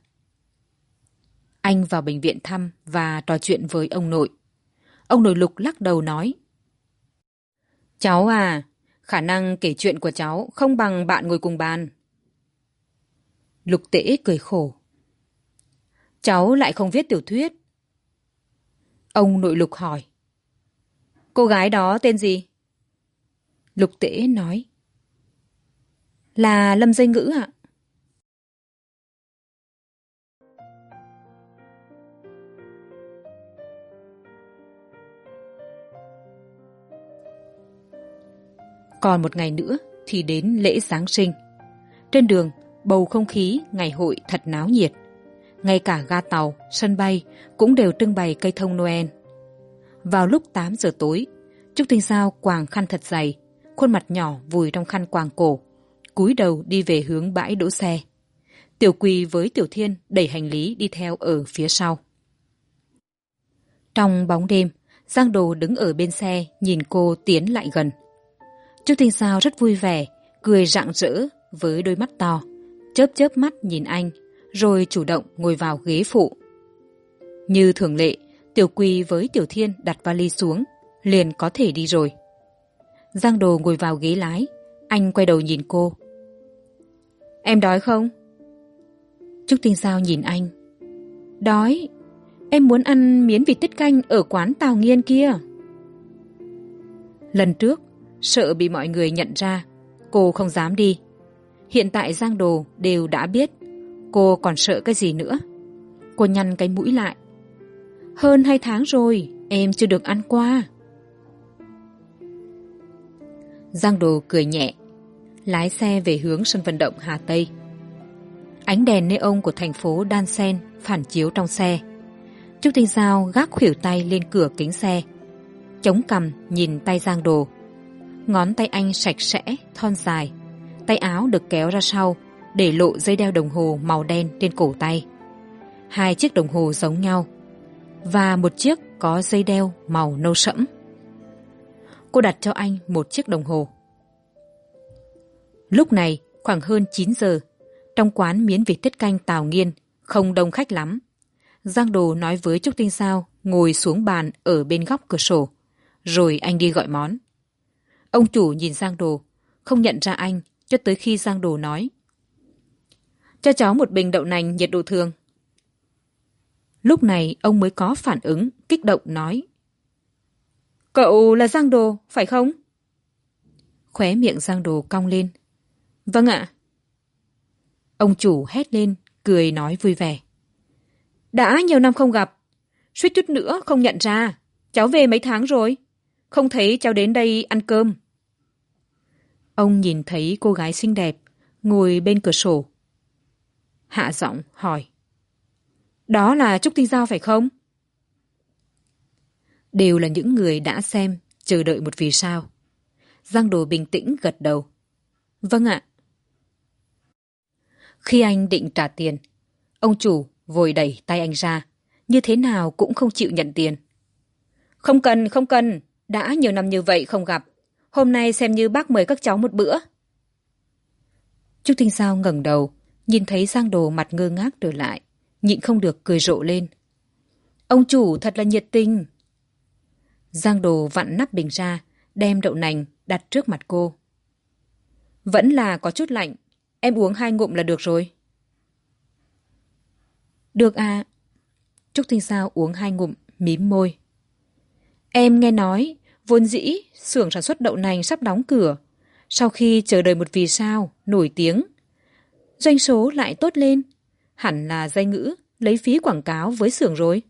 Speaker 1: Anh vào bệnh viện thăm và trò chuyện với ông nội. Ông nội Lục lắc đầu nói. Cháu à, khả năng kể chuyện của cháu không bằng bạn ngồi cùng bàn. Lục tễ cười khổ. Cháu lại không viết tiểu thuyết. Ông nội Lục hỏi. Cô gái đó tên gì? Lục tễ nói. Là Lâm Dây Ngữ ạ. Còn một ngày nữa thì đến lễ Giáng sinh. Trên đường, bầu không khí ngày hội thật náo nhiệt. Ngay cả ga tàu, sân bay cũng đều trưng bày cây thông Noel. Vào lúc tám giờ tối, Trúc Tinh Sao quàng khăn thật dày, khuôn mặt nhỏ vùi trong khăn quàng cổ, cúi đầu đi về hướng bãi đỗ xe. Tiểu Quỳ với Tiểu Thiên đẩy hành lý đi theo ở phía sau. Trong bóng đêm, Giang Đồ đứng ở bên xe nhìn cô tiến lại gần. Trúc Tinh Sao rất vui vẻ, cười rạng rỡ với đôi mắt to, chớp chớp mắt nhìn anh, rồi chủ động ngồi vào ghế phụ. Như thường lệ, Tiểu quy với Tiểu Thiên đặt vali xuống, liền có thể đi rồi. Giang Đồ ngồi vào ghế lái, anh quay đầu nhìn cô. Em đói không? Trúc Tinh Sao nhìn anh. Đói. Em muốn ăn miến vịt tiết canh ở quán Tào Nghiên kia. Lần trước, sợ bị mọi người nhận ra, cô không dám đi. Hiện tại Giang Đồ đều đã biết, cô còn sợ cái gì nữa. Cô nhăn cái mũi lại. Hơn hai tháng rồi, em chưa được ăn qua. Giang đồ cười nhẹ lái xe về hướng sân vận động hà tây. Ánh đèn neon của thành phố đan sen phản chiếu trong xe. Trúc tinh giao gác khuỷu tay lên cửa kính xe. Chống cằm nhìn tay giang đồ. Ngón tay anh sạch sẽ thon dài. Tay áo được kéo ra sau để lộ dây đeo đồng hồ màu đen trên cổ tay. Hai chiếc đồng hồ giống nhau, và một chiếc có dây đeo màu nâu sẫm. Cô đặt cho anh một chiếc đồng hồ. Lúc này, khoảng hơn chín giờ, trong quán miến vịt tiết canh tào nghiên không đông khách lắm. Giang đồ nói với trúc tinh sao ngồi xuống bàn ở bên góc cửa sổ, rồi anh đi gọi món. Ông chủ nhìn giang đồ, không nhận ra anh cho tới khi giang đồ nói cho cháu một bình đậu nành nhiệt độ thường. Lúc này, ông mới có phản ứng, kích động nói. Cậu là giang đồ, phải không? Khóe miệng giang đồ cong lên. Vâng ạ. Ông chủ hét lên, cười nói vui vẻ. Đã nhiều năm không gặp, suýt chút nữa không nhận ra. Cháu về mấy tháng rồi, không thấy cháu đến đây ăn cơm. Ông nhìn thấy cô gái xinh đẹp, ngồi bên cửa sổ hạ giọng hỏi. Đó là trúc tinh giao phải không? Đều là những người đã xem, chờ đợi một vì sao. Giang đồ bình tĩnh gật đầu. Vâng ạ. Khi anh định trả tiền, ông chủ vội đẩy tay anh ra, như thế nào cũng không chịu nhận tiền. Không cần không cần, đã nhiều năm như vậy không gặp. Hôm nay xem như bác mời các cháu một bữa. Trúc tinh sao ngẩng đầu nhìn thấy giang đồ mặt ngơ ngác trở lại, nhịn không được cười rộ lên. Ông chủ thật là nhiệt tình. Giang đồ vặn nắp bình ra, đem đậu nành đặt trước mặt cô. Vẫn là có chút lạnh, em uống hai ngụm là được rồi. Được à trúc Thanh sao uống hai ngụm, mím môi. Em nghe nói, vốn dĩ xưởng sản xuất đậu nành sắp đóng cửa. Sau khi chờ đợi một vì sao nổi tiếng doanh số lại tốt lên. Hẳn là danh ngữ, lấy phí quảng cáo với xưởng rồi.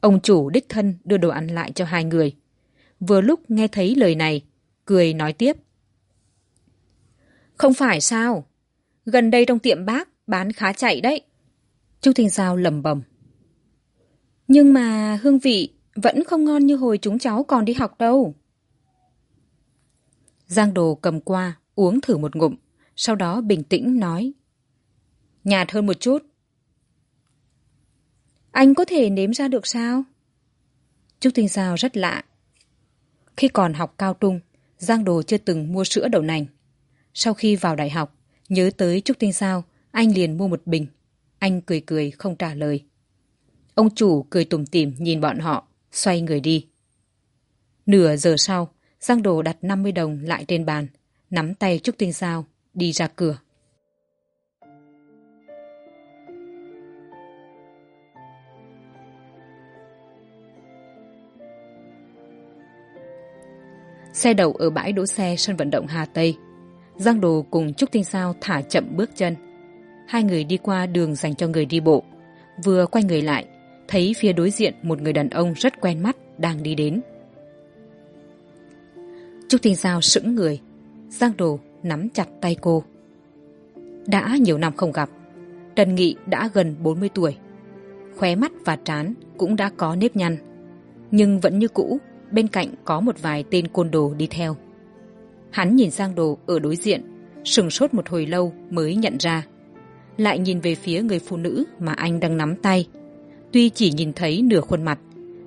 Speaker 1: Ông chủ đích thân đưa đồ ăn lại cho hai người. Vừa lúc nghe thấy lời này, cười nói tiếp. Không phải sao? Gần đây trong tiệm bác bán khá chạy đấy. Chu thanh giao lầm bầm nhưng mà hương vị vẫn không ngon như hồi chúng cháu còn đi học đâu. Giang đồ cầm qua, uống thử một ngụm sau đó bình tĩnh nói, nhạt hơn một chút. Anh có thể nếm ra được sao? Trúc tinh giao rất lạ. Khi còn học cao trung, giang đồ chưa từng mua sữa đậu nành. Sau khi vào đại học, nhớ tới trúc tinh sao anh liền mua một bình. Anh cười cười không trả lời. Ông chủ cười tủm tỉm nhìn bọn họ, xoay người đi. Nửa giờ sau, giang đồ đặt năm mươi đồng lại trên bàn, nắm tay trúc tinh sao đi ra cửa. Xe đậu ở bãi đỗ xe sân vận động hà tây. Giang đồ cùng trúc tinh sao thả chậm bước chân. Hai người đi qua đường dành cho người đi bộ. Vừa quay người lại, thấy phía đối diện một người đàn ông rất quen mắt đang đi đến. Trúc tinh sao sững người. Giang đồ nắm chặt tay cô. Đã nhiều năm không gặp, trần nghị đã gần bốn mươi tuổi. Khóe mắt và trán cũng đã có nếp nhăn, nhưng vẫn như cũ, bên cạnh có một vài tên côn đồ đi theo. Hắn nhìn sang đồ ở đối diện, sừng sốt một hồi lâu mới nhận ra. Lại nhìn về phía người phụ nữ mà anh đang nắm tay. Tuy chỉ nhìn thấy nửa khuôn mặt,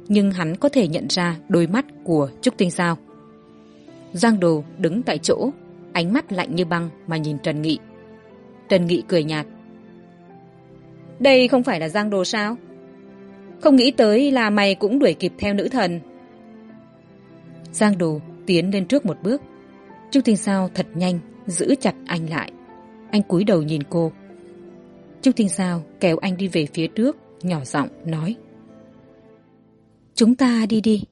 Speaker 1: nhưng hắn có thể nhận ra đôi mắt của trúc tinh sao giang đồ đứng tại chỗ ánh mắt lạnh như băng mà nhìn trần nghị. Trần nghị cười nhạt. Đây không phải là giang đồ sao? Không nghĩ tới là mày cũng đuổi kịp theo nữ thần. Giang đồ tiến lên trước một bước. Trúc tinh sao thật nhanh giữ chặt anh lại. Anh cúi đầu nhìn cô. Trúc tinh sao kéo anh đi về phía trước nhỏ giọng nói. Chúng ta đi đi.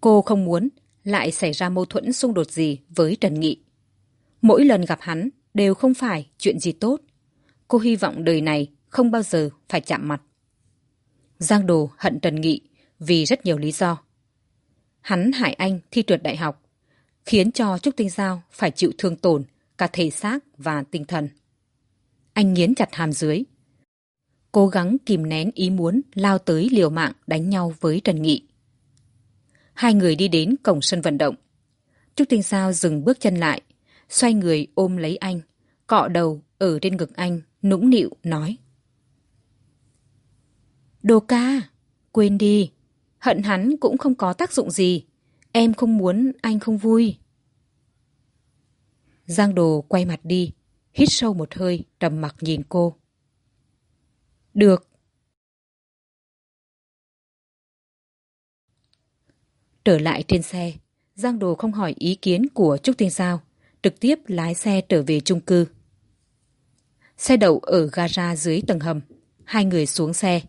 Speaker 1: Cô không muốn lại xảy ra mâu thuẫn xung đột gì với trần nghị? Mỗi lần gặp hắn đều không phải chuyện gì tốt. Cô hy vọng đời này không bao giờ phải chạm mặt. Giang đồ hận trần nghị vì rất nhiều lý do. Hắn hại anh thi trượt đại học, khiến cho trúc tinh giao phải chịu thương tổn cả thể xác và tinh thần. Anh nghiến chặt hàm dưới, cố gắng kìm nén ý muốn lao tới liều mạng đánh nhau với trần nghị hai người đi đến cổng sân vận động. Trúc tinh sao dừng bước chân lại, xoay người ôm lấy anh, cọ đầu ở trên ngực anh, nũng nịu nói. Đồ ca, quên đi, hận hắn cũng không có tác dụng gì, em không muốn anh không vui. Giang đồ quay mặt đi, hít sâu một hơi, trầm mặc nhìn cô. Được trở lại trên xe. Giang đồ không hỏi ý kiến của trúc tiên giao trực tiếp lái xe trở về trung cư. Xe đậu ở gara dưới tầng hầm, hai người xuống xe.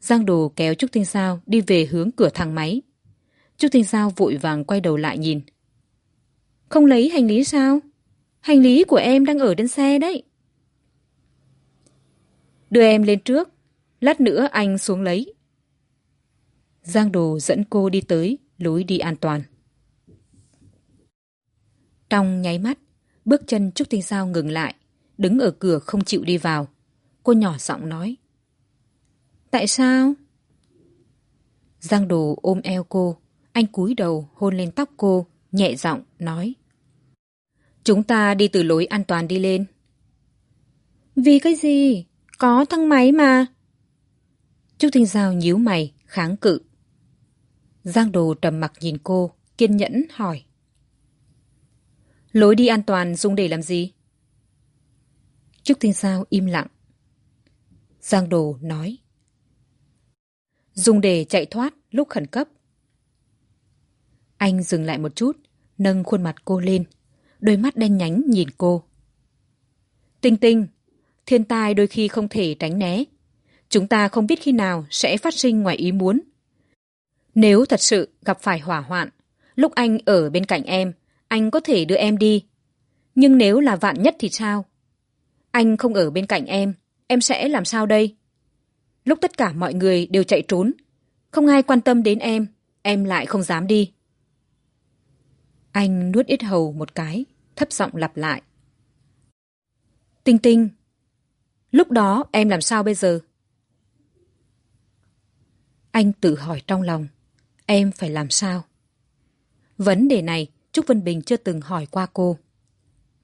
Speaker 1: Giang đồ kéo trúc tinh sao đi về hướng cửa thang máy. Trúc tinh sao vội vàng quay đầu lại nhìn. Không lấy hành lý sao? Hành lý của em đang ở trên xe đấy. Đưa em lên trước, lát nữa anh xuống lấy. Giang đồ dẫn cô đi tới lối đi an toàn. Trong nháy mắt, bước chân trúc tinh sao ngừng lại, đứng ở cửa không chịu đi vào. Cô nhỏ giọng nói, tại sao? Giang đồ ôm eo cô, anh cúi đầu hôn lên tóc cô, nhẹ giọng nói, chúng ta đi từ lối an toàn đi lên. Vì cái gì? Có thang máy mà. Trúc tinh giao nhíu mày, kháng cự giang đồ trầm mặc nhìn cô, kiên nhẫn hỏi. Lối đi an toàn dùng để làm gì? Trúc tinh giao im lặng. Giang đồ nói. Dùng để chạy thoát lúc khẩn cấp. Anh dừng lại một chút, nâng khuôn mặt cô lên. Đôi mắt đen nhánh nhìn cô. Tinh tinh, thiên tai đôi khi không thể tránh né. Chúng ta không biết khi nào sẽ phát sinh ngoài ý muốn nếu thật sự gặp phải hỏa hoạn, lúc anh ở bên cạnh em, anh có thể đưa em đi. Nhưng nếu là vạn nhất thì sao? Anh không ở bên cạnh em em sẽ làm sao đây? Lúc tất cả mọi người đều chạy trốn, không ai quan tâm đến em em lại không dám đi. Anh nuốt ít hầu một cái, thấp giọng lặp lại. Tinh tinh, lúc đó em làm sao bây giờ? Anh tự hỏi trong lòng em phải làm sao? Vấn đề này, trúc vân bình chưa từng hỏi qua cô.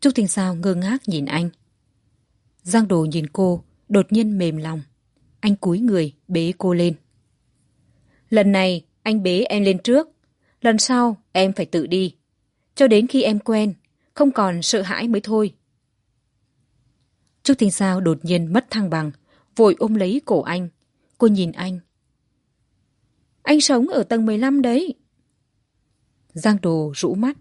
Speaker 1: Trúc tinh sao ngơ ngác nhìn anh. Giang đồ nhìn cô, đột nhiên mềm lòng. Anh cúi người, bế cô lên. Lần này, anh bế em lên trước. Lần sau, em phải tự đi. Cho đến khi em quen, không còn sợ hãi mới thôi. Trúc tinh sao đột nhiên mất thăng bằng, vội ôm lấy cổ anh. Cô nhìn anh anh sống ở tầng mười lăm đấy. Giang đồ rũ mắt.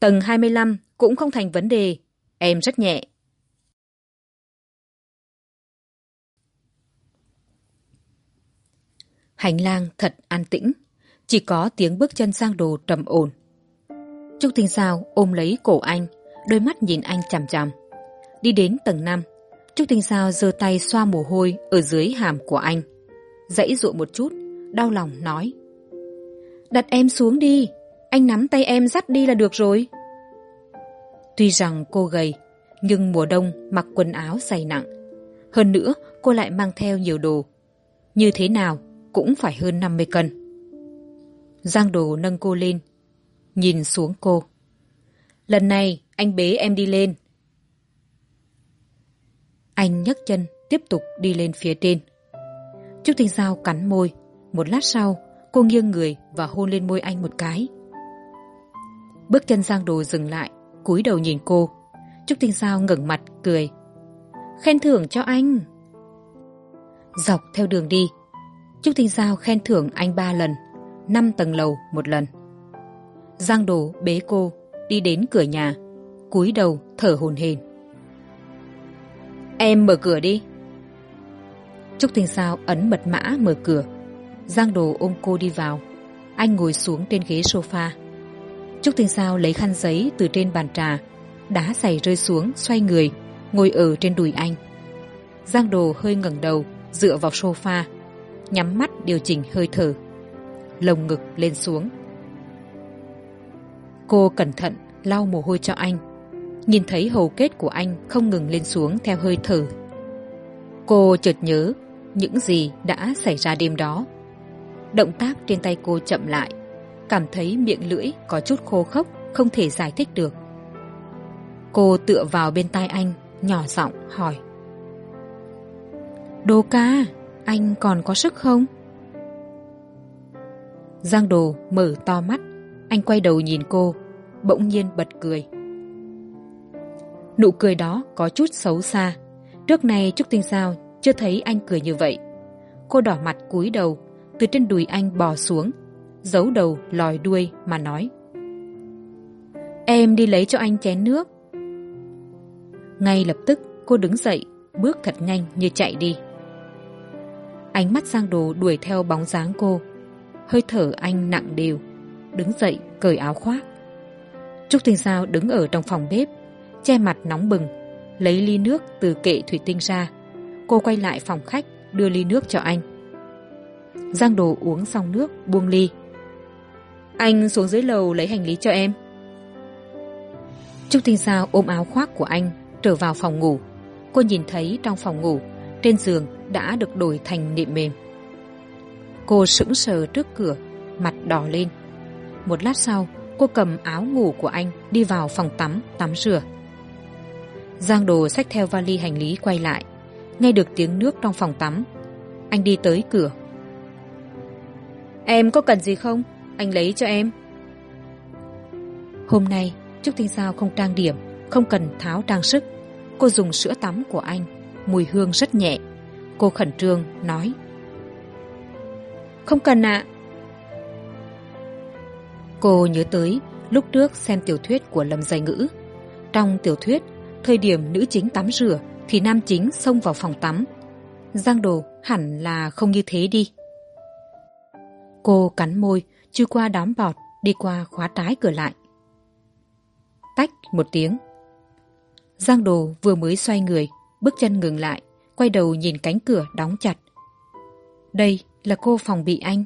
Speaker 1: Tầng hai mươi lăm cũng không thành vấn đề. Em rất nhẹ. Hành lang thật an tĩnh. Chỉ có tiếng bước chân giang đồ trầm ổn. Trúc tinh sao ôm lấy cổ anh, đôi mắt nhìn anh chằm chằm. Đi đến tầng năm trúc tinh sao giơ tay xoa mồ hôi ở dưới hàm của anh. Dãy dụa một chút đau lòng nói. Đặt em xuống đi, anh nắm tay em dắt đi là được rồi. Tuy rằng cô gầy, nhưng mùa đông mặc quần áo dày nặng. Hơn nữa, cô lại mang theo nhiều đồ. Như thế nào cũng phải hơn năm mươi cân. Giang đồ nâng cô lên, nhìn xuống cô. Lần này, anh bế em đi lên. Anh nhấc chân, tiếp tục đi lên phía trên. Trúc tinh giao cắn môi một lát sau, cô nghiêng người và hôn lên môi anh một cái. Bước chân giang đồ dừng lại, cúi đầu nhìn cô. Trúc tinh sao ngẩng mặt, cười. Khen thưởng cho anh. Dọc theo đường đi, trúc tinh sao khen thưởng anh ba lần, năm tầng lầu một lần. Giang đồ bế cô, đi đến cửa nhà, cúi đầu thở hồn hển. Em mở cửa đi. Trúc tinh sao ấn mật mã mở cửa giang đồ ôm cô đi vào. Anh ngồi xuống trên ghế sofa. Trúc tinh sao lấy khăn giấy từ trên bàn trà đá giày rơi xuống, xoay người, ngồi ở trên đùi anh. Giang đồ hơi ngẩng đầu, dựa vào sofa, nhắm mắt điều chỉnh hơi thở, lồng ngực lên xuống. Cô cẩn thận lau mồ hôi cho anh. Nhìn thấy hầu kết của anh không ngừng lên xuống theo hơi thở. Cô chợt nhớ những gì đã xảy ra đêm đó động tác trên tay cô chậm lại. Cảm thấy miệng lưỡi có chút khô khốc, không thể giải thích được. Cô tựa vào bên tai anh, nhỏ giọng hỏi. Đô ca, anh còn có sức không? Giang đồ mở to mắt, anh quay đầu nhìn cô, bỗng nhiên bật cười. Nụ cười đó có chút xấu xa. Trước này trúc tinh sao chưa thấy anh cười như vậy. Cô đỏ mặt cúi đầu từ trên đùi anh bò xuống, giấu đầu lòi đuôi mà nói. Em đi lấy cho anh chén nước. Ngay lập tức, cô đứng dậy, bước thật nhanh như chạy đi. Ánh mắt giang đồ đuổi theo bóng dáng cô. Hơi thở anh nặng đều, đứng dậy cởi áo khoác. Trúc tinh sao đứng ở trong phòng bếp, che mặt nóng bừng, lấy ly nước từ kệ thủy tinh ra. Cô quay lại phòng khách, đưa ly nước cho anh giang đồ uống xong nước, buông ly. Anh xuống dưới lầu lấy hành lý cho em. Trúc tinh sao ôm áo khoác của anh, trở vào phòng ngủ. Cô nhìn thấy trong phòng ngủ, trên giường đã được đổi thành nệm mềm. Cô sững sờ trước cửa, mặt đỏ lên. Một lát sau, cô cầm áo ngủ của anh đi vào phòng tắm tắm rửa. Giang đồ xách theo vali hành lý quay lại. Nghe được tiếng nước trong phòng tắm, anh đi tới cửa em có cần gì không? Anh lấy cho em. Hôm nay, trúc tinh sao không trang điểm, không cần tháo trang sức. Cô dùng sữa tắm của anh, mùi hương rất nhẹ. Cô khẩn trương, nói. Không cần ạ. Cô nhớ tới lúc trước xem tiểu thuyết của lâm giai ngữ. Trong tiểu thuyết, thời điểm nữ chính tắm rửa thì nam chính xông vào phòng tắm. Giang đồ hẳn là không như thế đi cô cắn môi chui qua đám bọt, đi qua khóa trái cửa lại. Tách một tiếng. Giang đồ vừa mới xoay người, bước chân ngừng lại, quay đầu nhìn cánh cửa đóng chặt. Đây là cô phòng bị anh.